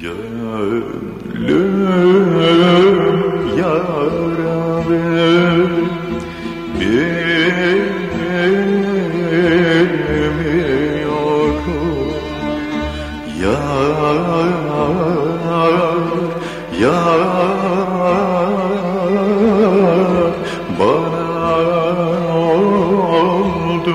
Gönlüm yaralı bilmiyorum Yar, yar bana oldu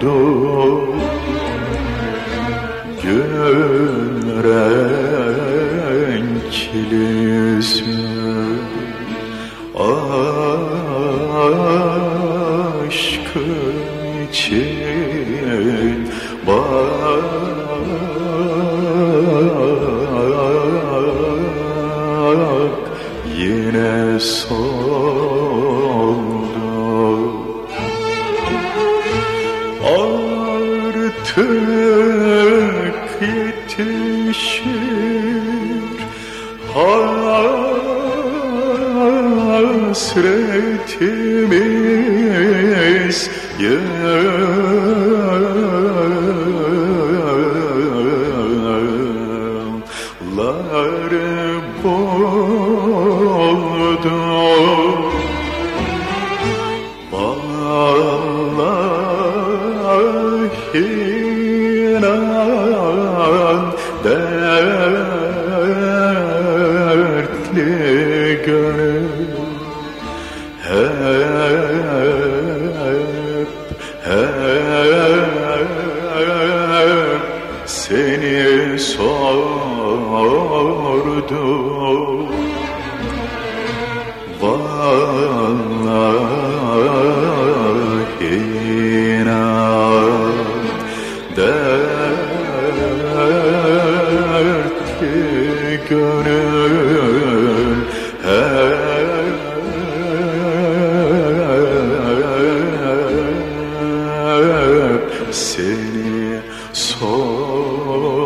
soldu Gün renklisin Aşkın için Bak yine soldu Artık yetişir hasretimiz. Yıllar inan dertli gönül hep hep seni sordu gönül hep seni sor